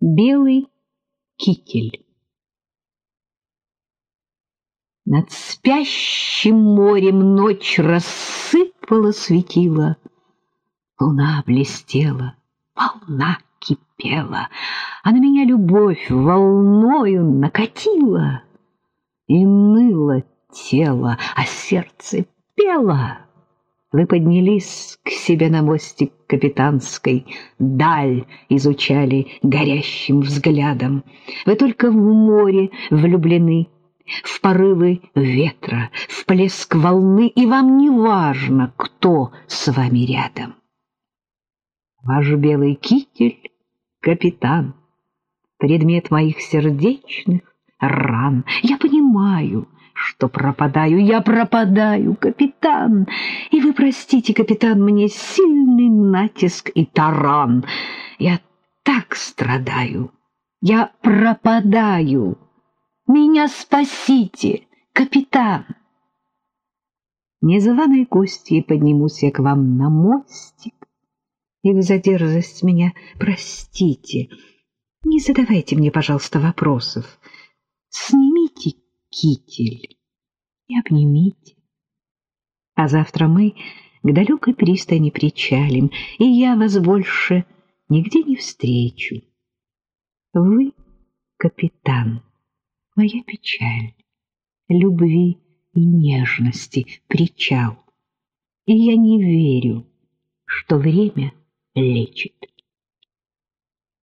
Белый китель. Над спящим морем ночь рассыпала светила, Луна блестела, волна кипела, А на меня любовь волною накатила, И ныло тело, а сердце пело. Вы поднялись к себе на мостик капитанской, даль изучали горящим взглядом. Вы только в море влюблены, в порывы ветра, в плеск волны, и вам не важно, кто с вами рядом. Ваш белый китель — капитан, предмет моих сердечных ран. Я понимаю, что пропадаю, я пропадаю, капитан. И вы простите, капитан, мне сильный натиск и таран. Я так страдаю, я пропадаю. Меня спасите, капитан. Незваной гостьей поднимусь я к вам на мостик, и вы за меня простите. Не задавайте мне, пожалуйста, вопросов. Снимите китель и обнимите. А завтра мы к далекой пристани причалим, и я вас больше нигде не встречу. Вы, капитан, моя печаль, любви и нежности причал. И я не верю, что время лечит.